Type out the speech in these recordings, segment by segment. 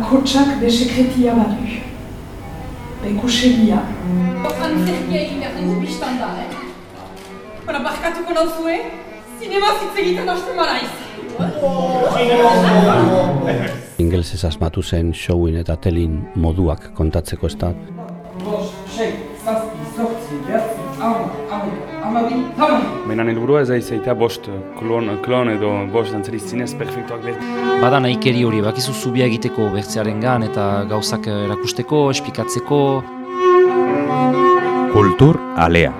bakotsak be sekretia badu. Be kusegia. Antzerkia egin behar dugu biztan da, eh? Bara, barkatuko nauzue, zinema zitz egiten hasten maraiz. Ingelzez asmatu zen showin eta telin moduak kontatzeko ez da. Menan helburua ez aizaita bost klon, klon edo bost dantzeriz zinez perfektuak lehen. Bada nahikeri hori, bakizu zubia egiteko bertzearen gan eta gauzak erakusteko, espikatzeko. Kultur alea.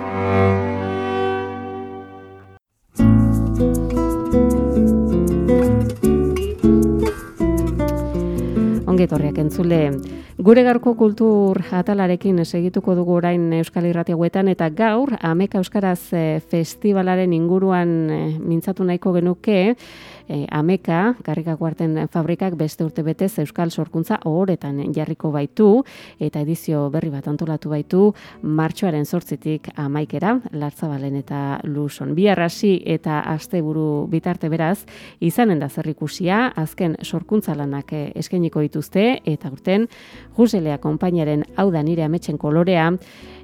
Ongetorriak entzule. Gure garko kultur atalarekin segituko dugu orain Euskal Irrati hauetan eta gaur Ameka Euskaraz eh, festivalaren inguruan eh, mintzatu nahiko genuke e, Ameka, garrikako arten fabrikak beste urte betez Euskal Sorkuntza ohoretan jarriko baitu eta edizio berri bat antolatu baitu martxoaren sortzitik amaikera, lartzabalen eta luson. Bi arrasi eta asteburu bitarte beraz, izanen da zerrikusia, azken sorkuntza lanak eskeniko dituzte eta urten Juselea konpainaren hau da nire ametxen kolorea,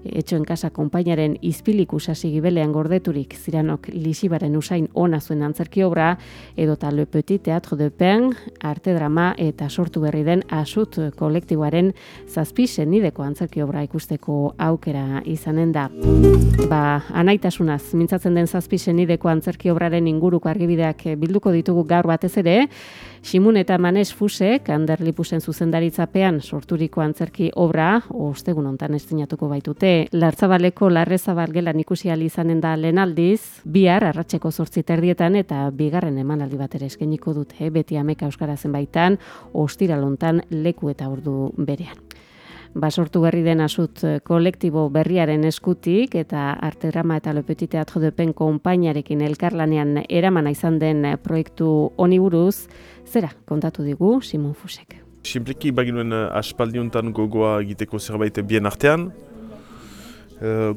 etxoen kasa konpainaren izpiliku sasi gibelean gordeturik ziranok lisibaren usain ona zuen antzerki obra, edota Le Petit Teatro de Pen, arte drama eta sortu berri den asut kolektiboaren zazpi nideko antzerki obra ikusteko aukera izanen da. Ba, anaitasunaz, mintzatzen den zazpi nideko antzerki obraren inguruko argibideak bilduko ditugu gaur batez ere, Simun eta Manes Fusek, Anderlipusen zuzendaritzapean sorturiko antzerki obra, ostegun ontan estinatuko baitute, Lartzabaleko Larrezabal gelan ikusi izanen da lehen aldiz, bihar arratseko zortzi terdietan eta bigarren emanaldi bat ere eskeniko dute, beti ameka euskarazen baitan, ostiralontan leku eta ordu berean basortu berri den azut kolektibo berriaren eskutik eta arte drama eta lepeti teatro depen konpainarekin elkarlanean eramana izan den proiektu honi buruz, zera kontatu digu Simon Fusek. Simpleki baginuen aspaldiuntan gogoa egiteko zerbait bien artean.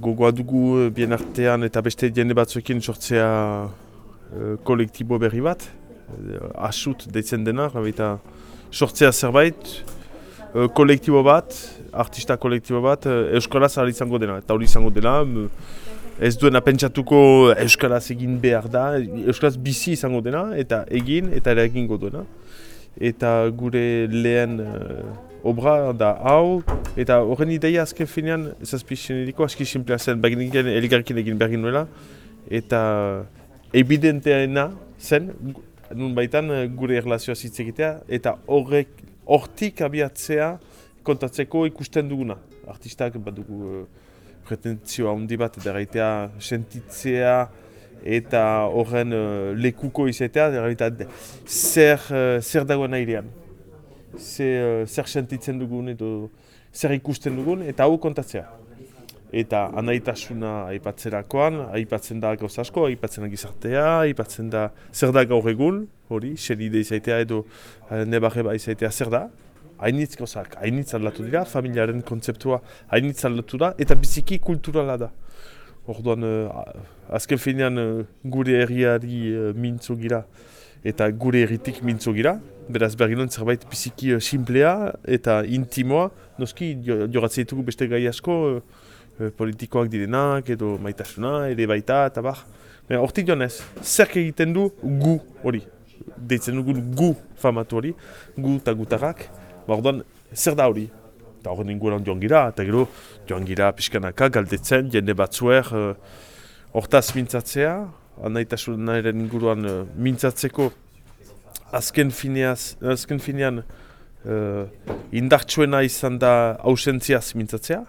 Gogoa dugu bien artean eta beste jende batzuekin sortzea kolektibo berri bat. Uh, asut deitzen dena, eta sortzea zerbait, kolektibo bat, artista kolektibo bat, Euskalaz ari izango dena. Eta hori izango dena, ez duena pentsatuko Euskalaz egin behar da, Euskalaz bizi izango dena, eta egin, eta ere egingo duena eta gure lehen obra da hau, eta horren ideia azken finean, zazpizien ediko, aski simplea zen, begin egin eligarkin egin behar nuela, eta evidenteena zen, nun baitan gure erlazioa hitz egitea, eta horrek, hortik abiatzea kontatzeko ikusten duguna. Artistak badugu uh, pretentzioa handi bat, eta sentitzea, eta horren uh, lekuko izatea, eta zer, uh, zer dagoen airean. Zer, uh, zer sentitzen dugun edo zer ikusten dugun, eta hau kontatzea. Eta anaitasuna aipatzerakoan, aipatzen da gauz asko, aipatzen da gizartea, aipatzen da zer da gaur egun, hori, xeride izaitea edo uh, nebarreba izaitea zer da. Hainitz gauzak, hainitz aldatu dira, familiaren kontzeptua hainitz aldatu da, eta biziki kulturala da. Orduan, uh, azken finean uh, gure herriari mintzo gira eta gure herritik mintzo gira. Beraz, berginon zerbait biziki uh, simplea eta intimoa. Noski, joratzen ditugu beste gai asko, uh, politikoak direnak edo maitasuna, ere baita eta bar. Hortik joan ez, zerk egiten du gu hori. Deitzen dugun gu famatu hori, gu eta gutarrak. Ba, orduan, zer da hori? eta horren inguruan joan gira, eta gero joan gira pixkanaka galdetzen, jende batzuer uh, hortaz mintzatzea, anaitasunaren inguruan uh, mintzatzeko azken, fineaz, azken finean uh, indartsuena izan da ausentziaz mintzatzea.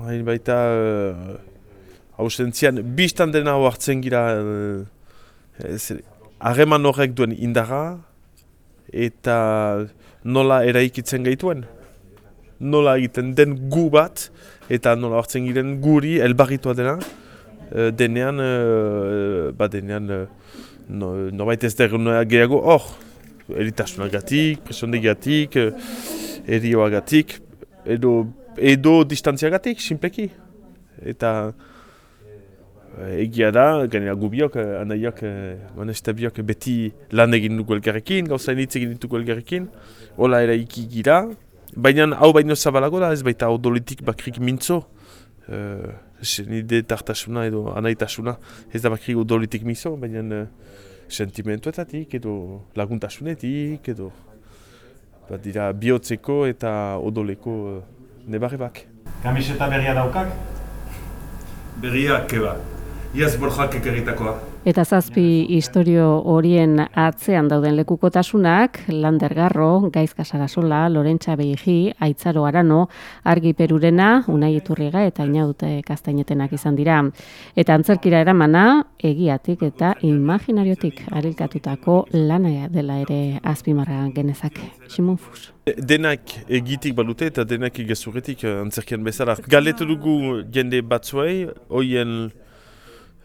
Hain baita uh, ausentzian biztan dena hartzen gira harreman uh, horrek duen indarra eta nola eraikitzen gaituen? Nola egiten den gu bat, eta nola hartzen giren guri elbarritua dena, uh, denean, uh, ba denean, uh, no, norbait ez derruna gehiago, hor, eritasunagatik, presondegiatik, uh, erioagatik, edo, edo distantziagatik, simpleki. Eta egia da, gainera gubiok, anaiak, manestabiok beti lan egin dugu elgarrekin, gauza hitz egin ditugu elgarrekin, hola era iki gira, baina hau baino zabalago da, ez baita odolitik bakrik mintzo, uh, nide tartasuna edo anaitasuna, ez da bakrik odolitik mintzo, baina uh, sentimentuetatik edo laguntasunetik edo bat dira bihotzeko eta odoleko uh, nebarrebak. Kamiseta berria daukak? Berriak, keba. Iaz borjak ekeritakoa. Eta zazpi historio horien atzean dauden lekukotasunak, Lander Garro, Gaiz Kasarasola, Lorentza Beigi, Aitzaro Arano, Argi Perurena, Unai Iturriga eta Inaute Kastainetenak izan dira. Eta antzerkira eramana, egiatik eta imaginariotik arilkatutako lana dela ere azpimarra genezak. Simon Fus. Denak egitik balute eta denak egezuretik antzerkian bezala. Galetu dugu jende batzuei, hoien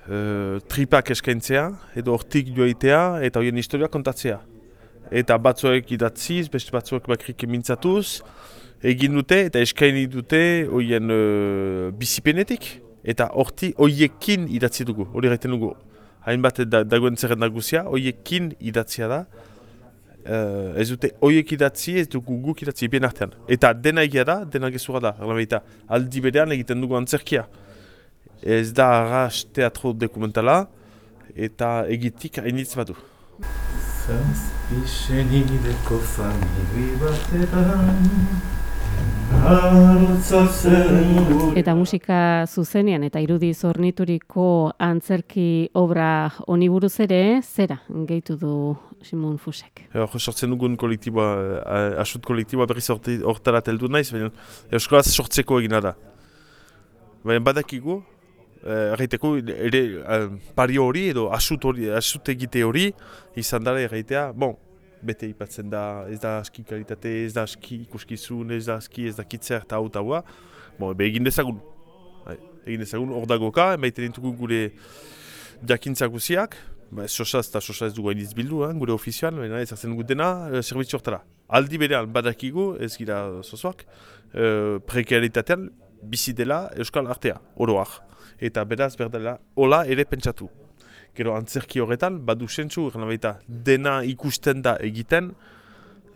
uh, tripak eskaintzea, edo hortik joaitea, eta horien historia kontatzea. Eta batzuek idatziz, beste batzuek bakrik mintzatuz, egin dute eta eskaini dute horien uh, bizipenetik. Eta horti horiekin idatzi dugu, hori gaiten dugu. Hainbat da, dagoen zerren nagusia, horiekin idatzia da. Uh, ez dute horiek idatzi, ez dugu guk idatzi, bien artean. Eta dena egia da, dena gezura da. Aldi berean egiten dugu antzerkia ez da arras teatro dokumentala eta egitik hainitz badu. Zazpixenideko famili batean Eta musika zuzenean eta irudi zornituriko antzerki obra oniburuz ere, zera gehitu du Simon Fusek. Hor sortzen dugun kolektiboa, eh, asut kolektiboa berriz hortara teldu naiz, baina Euskolaz sortzeko egina da. Baina badakigu, erraiteko ere uh, pari hori edo asut, hori, asut egite hori izan dara erraitea, bon, bete ipatzen da, ez da aski kalitate, ez da aski ikuskizun, ez da aski, ez da kitzer eta hau taua, bon, ebe egin dezagun. Hai, egin dezagun hor dagoka, emaiten dintugu gure jakintza guziak, ba, sosaz eta sosaz dugu hain izbildu, eh, gure ofizioan, baina ez hartzen dena, uh, servizio hortara. Aldi berean badakigu, ez gira sozoak, uh, prekaritatean, bizi dela Euskal Artea, oroak eta beraz berdela hola ere pentsatu. Gero antzerki horretan, badu sentzu, baita, dena ikusten da egiten,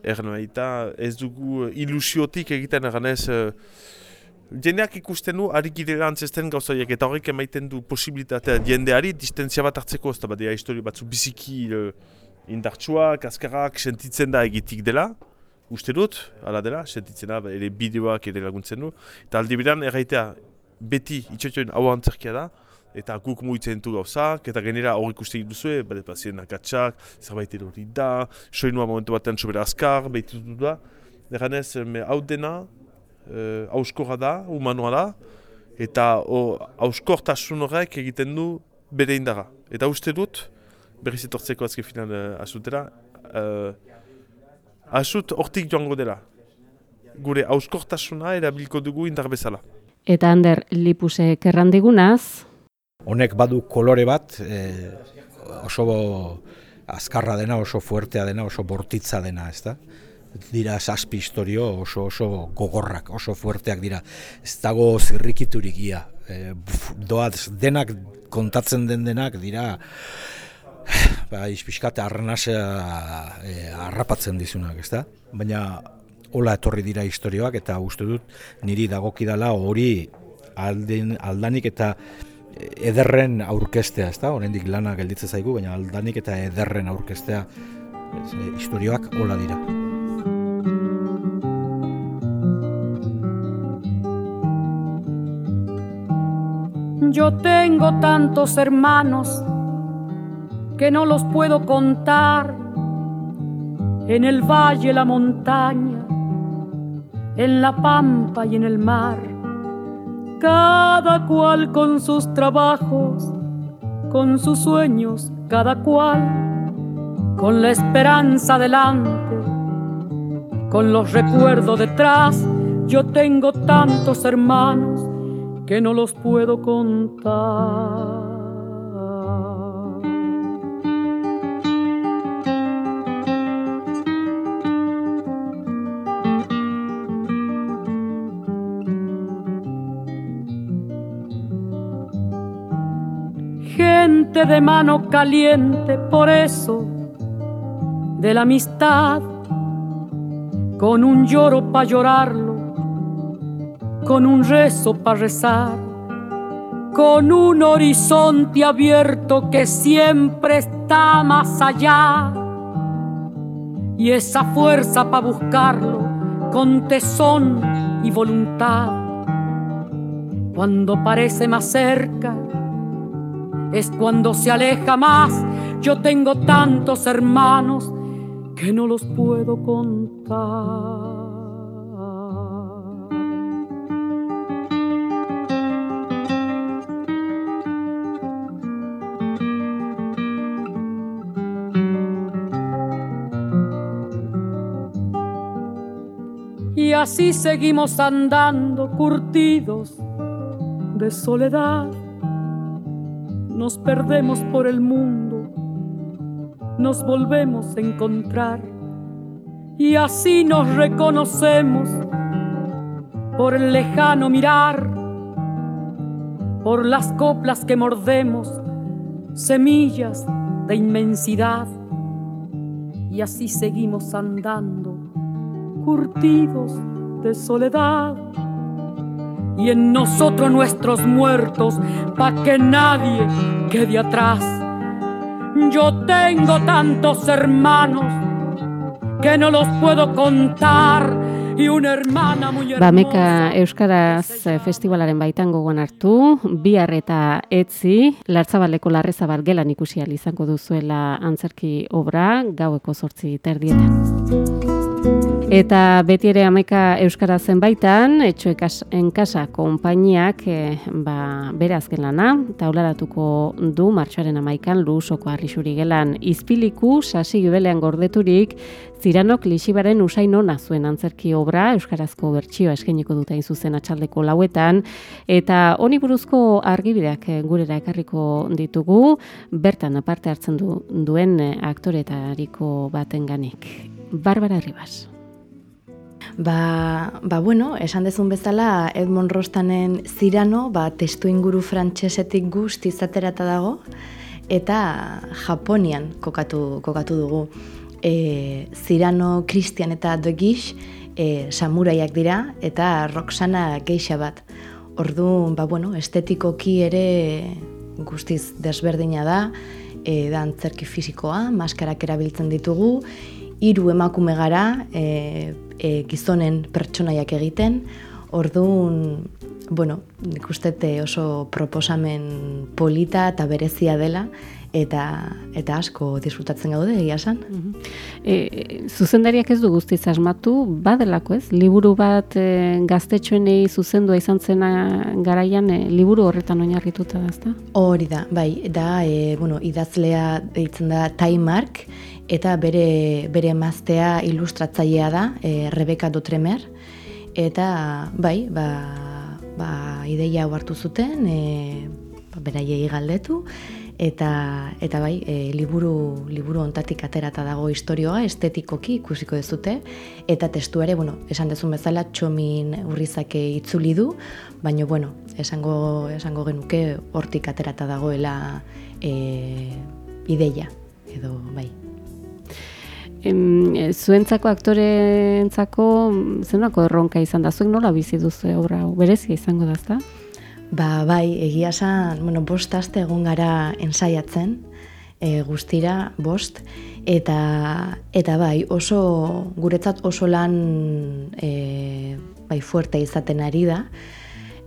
baita, ez dugu ilusiotik egiten eganez, uh, jendeak ikusten du, ari girela antzesten gauzaiek, eta horrek emaiten du posibilitatea jendeari distentzia bat hartzeko, ez da bat historio batzu biziki uh, indartsuak, azkarrak, sentitzen da egitik dela, uste dut, ala dela, sentitzen da, ere bideoak ere laguntzen du, eta aldi bidan erraitea, beti itxotxoen hau antzerkia da, eta guk muitzen du gauzak, eta genera hor ikusten duzue, bade pazien akatsak, zerbait hori da, soinua momentu batean sobera azkar, behitu du da. Eganez, hau dena, uh, da, humanoa da, eta hauskortasun horrek egiten du bere indara. Eta uste dut, berriz etortzeko azke final uh, asutera, uh, asut hortik joango dela. Gure hauskortasuna erabilko dugu indar bezala. Eta Ander Lipuse kerrandigunaz. Honek badu kolore bat, e, oso azkarra dena, oso fuertea dena, oso bortitza dena, ez da? Dira zazpi historio oso oso gogorrak, oso fuerteak dira. Ez dago zirrikiturik ia. E, doaz denak kontatzen den denak dira ba, izpiskate arrenasea e, arrapatzen dizunak, ez da? Baina hola etorri dira historioak eta uste dut niri dagokidala hori alden, aldanik eta ederren aurkestea, ezta? Oraindik lana gelditzen zaigu, baina aldanik eta ederren aurkestea historioak hola dira. Yo tengo tantos hermanos que no los puedo contar en el valle, la montaña, en la pampa y en el mar, cada cual con sus trabajos, con sus sueños, cada cual con la esperanza delante, con los recuerdos detrás. Yo tengo tantos hermanos que no los puedo contar. De mano caliente, por eso, de la amistad, con un lloro para llorarlo, con un rezo para rezar, con un horizonte abierto que siempre está más allá, y esa fuerza para buscarlo con tesón y voluntad. Cuando parece más cerca, es cuando se aleja más. Yo tengo tantos hermanos que no los puedo contar. Y así seguimos andando curtidos de soledad. Nos perdemos por el mundo, nos volvemos a encontrar y así nos reconocemos por el lejano mirar, por las coplas que mordemos, semillas de inmensidad. Y así seguimos andando curtidos de soledad. Y en nosotros nuestros muertos, pa' que nadie quede atrás. Yo tengo tantos hermanos que no los puedo contar. Y una hermana muy hermosa. Bameka Euskaraz Festivalaren baitan gogoan hartu, bihar eta etzi, lartzabaleko larrezabal gelan ikusi izango duzuela antzerki obra, gaueko sortzi terdietan. Eta beti ere ameka Euskara zenbaitan, etxoekas enkasa konpainiak e, ba, bere azken lana, taularatuko du martxoaren amaikan lusoko arrisuri gelan izpiliku, sasi gibelean gordeturik, ziranok lixibaren usain ona zuen antzerki obra, Euskarazko bertsioa eskeniko dute zuzen atxaldeko lauetan, eta honi buruzko argibideak eh, gurera ekarriko ditugu, bertan aparte hartzen du, duen eh, aktoretariko baten ganik. Barbara Ribas. Ba, ba bueno, esan dezun bezala Edmond Rostanen Zirano, ba, testu inguru frantsesetik guzti izaterata dago, eta Japonian kokatu, kokatu dugu. E, Zirano, Christian eta Gish e, samuraiak dira, eta Roxana geixa bat. Ordu, ba, bueno, estetikoki ere guztiz desberdina da, e, da antzerki fisikoa, maskarak erabiltzen ditugu, hiru emakume gara, e, e, gizonen pertsonaiak egiten, orduan, bueno, nik oso proposamen polita eta berezia dela, eta eta asko disfrutatzen gaude egia san. E, zuzendariak ez du guztiz asmatu, badelako ez? Liburu bat e, gaztetxoenei zuzendua izan zena garaian, e, liburu horretan oinarrituta da, ezta? Hori da, bai, da, e, bueno, idazlea deitzen da Taimark, eta bere, bere maztea ilustratzailea da, e, Rebeka Dotremer, eta bai, ba, ba, ideia hau hartu zuten, e, ba, beraiei galdetu, eta eta bai, e, liburu liburu hontatik aterata dago istorioa estetikoki ikusiko dezute eta testu ere, bueno, esan dezun bezala Txomin Urrizake itzuli du, baina bueno, esango esango genuke hortik aterata dagoela e, ideia edo bai em, e, zuentzako aktoreentzako zenako erronka izan da, zuek nola bizi duzu obra berezia izango da, ezta? Ba, bai, egia esan, bueno, bost aste egon gara ensaiatzen, e, guztira, bost, eta, eta bai, oso, guretzat oso lan e, bai, fuerte izaten ari da,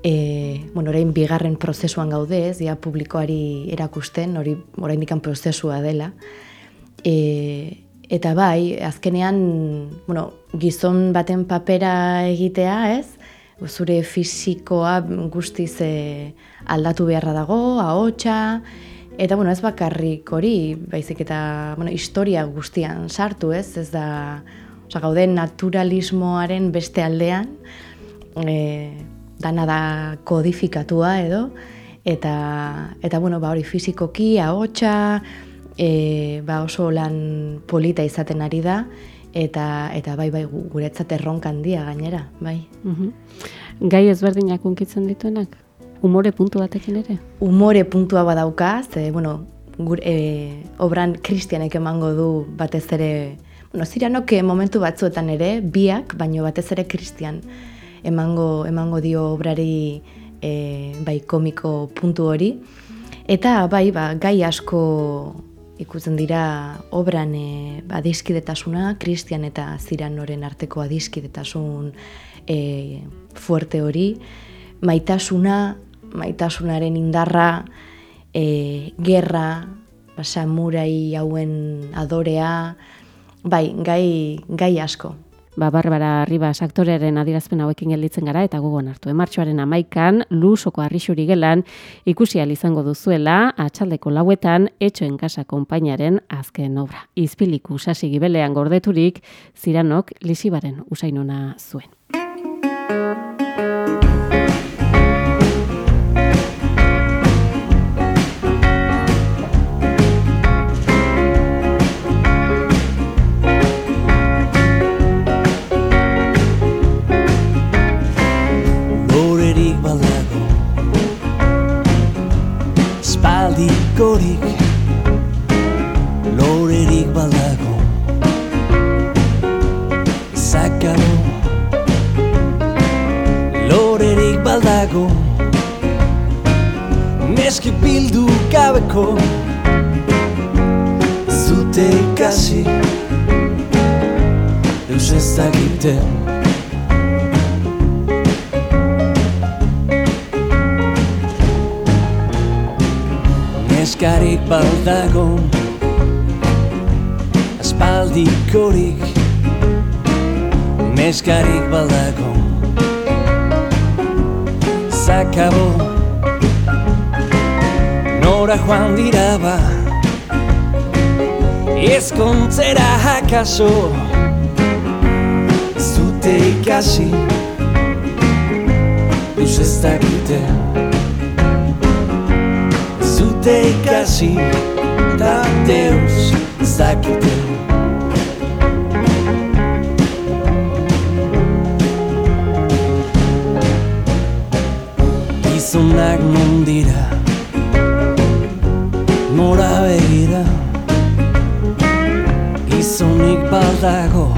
e, bueno, orain bigarren prozesuan gaude, ez, ja publikoari erakusten, hori orain dikan prozesua dela, e, Eta bai, azkenean, bueno, gizon baten papera egitea, ez? Zure fisikoa guztiz e, aldatu beharra dago, ahotsa, eta bueno, ez bakarrik hori, baizik eta, bueno, historia guztian sartu, ez? Ez da, oza, gaude naturalismoaren beste aldean, e, dana da kodifikatua edo, eta, eta bueno, ba hori fisikoki, ahotsa, e, ba oso lan polita izaten ari da eta eta bai bai guretzat erronka handia gainera, bai. Mhm. Gai ezberdinak unkitzen dituenak? Umore puntu batekin ere? Umore puntua badauka, ze, bueno, gure, e, obran kristianek emango du batez ere, bueno, ziranok momentu batzuetan ere, biak, baino batez ere kristian emango, emango dio obrari e, bai komiko puntu hori. Eta bai, ba, gai asko ikutzen dira obran e, adiskidetasuna, kristian eta ziranoren arteko adiskidetasun e, fuerte hori, maitasuna, maitasunaren indarra, e, gerra, basa, murai hauen adorea, bai, gai, gai asko. Ba, Barbara Ribas aktorearen adirazpen hauekin gelditzen gara eta gugon hartu. Emartxoaren amaikan, lusoko arrisuri gelan, ikusi izango duzuela, atxaldeko lauetan, etxoen kasa konpainaren azken obra. Izpiliku sasi gibelean gordeturik, ziranok lisibaren usainona zuen. Gorik Lorerik balago Zakaro Lorerik baldago Neski bildu gabeko Zute ikasi. Eus ez dakiten neskarik baldago Aspaldikorik Neskarik baldago Zakabo Nora joan dira ba Ezkontzera hakaso Zute ikasi Duz ez dakite te ikasi da Deus zakite. Gizonak mundira Nora begira Gizonik baldago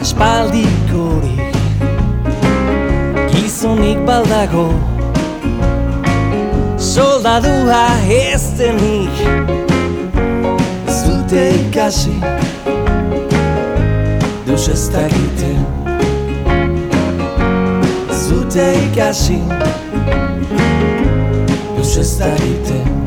Espaldikorik Gizonik baldago soldadua ez denik. Zute ikasi Deus ez dakite. Zute ikasi Deus ez dakite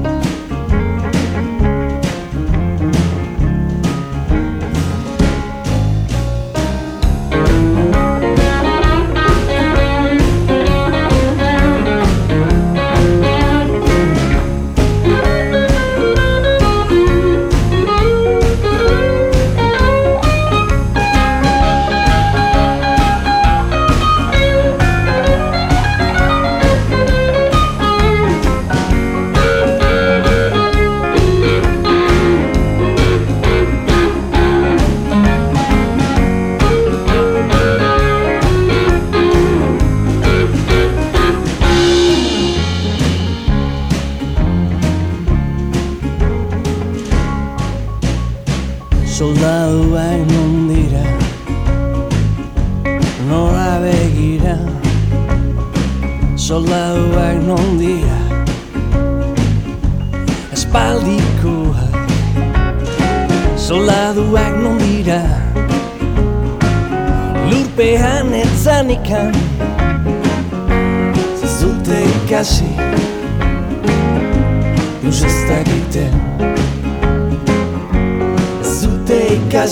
nunca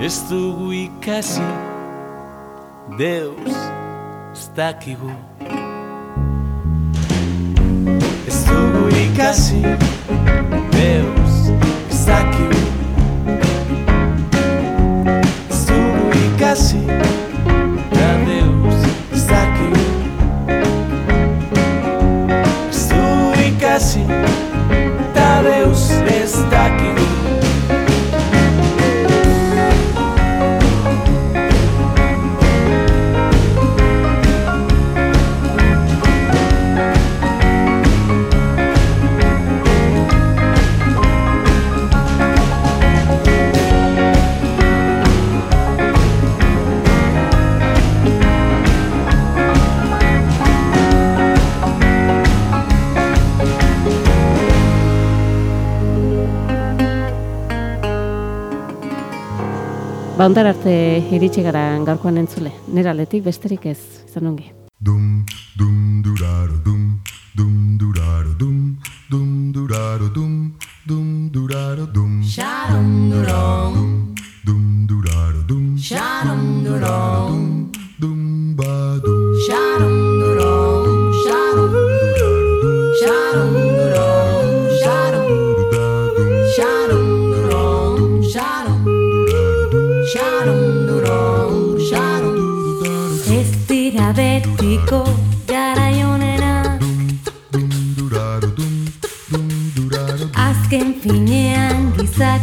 ez dugu ikasi Deus ez dakigu. Ez dugu ikasi Ba, ondar arte iritsi gara gaurkoan entzule. Nera aldetik besterik ez, izan ongi. Sharon Durong Sharon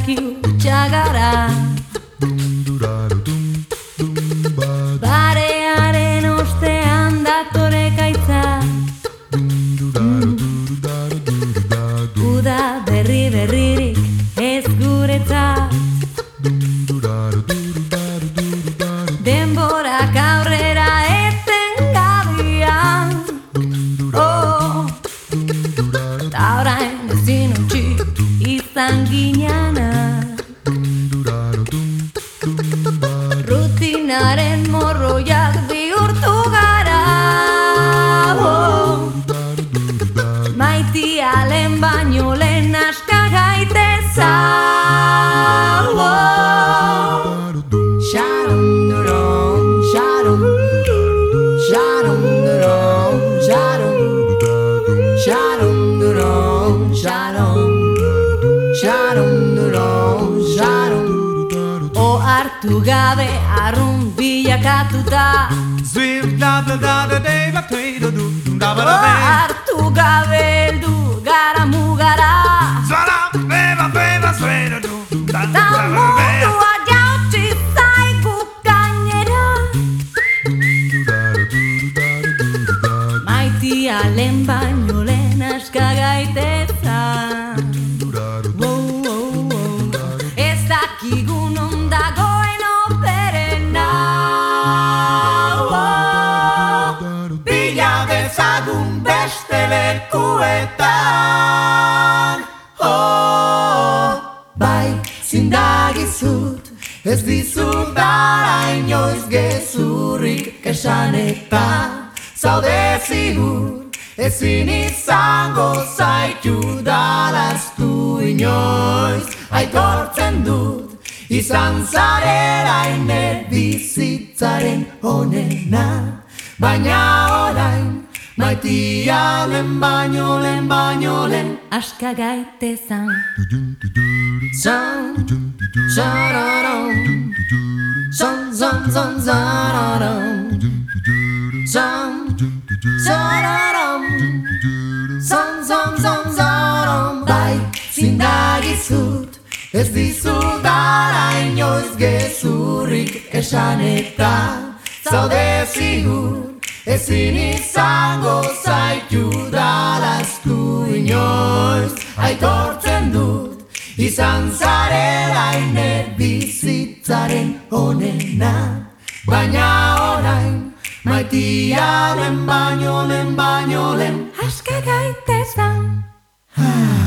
que o te agarrar. da Sweep da da da da day Ez dizut dara inoiz gezurrik esan eta Zaude zigur, ezin izango zaitu dalaztu inoiz Aitortzen dut, izan zarela ine bizitzaren onena Baina orain, maitia lehen baino lehen baino lehen Aska gaitezan Zan, zararam Zan, zan, zan, zararam Zan, zararam Zan, zan, zan, zararam Bai, zindagizut Ez dizut dara inoiz gezurrik esan eta Zaude zigur Ezin izango zaitu dalaztu inoiz. Aitortzen dut Izan zarela ine bizitzaren onena. Baina orain Maitia lehen baino lehen baino lehen Aska gaitezan Ah.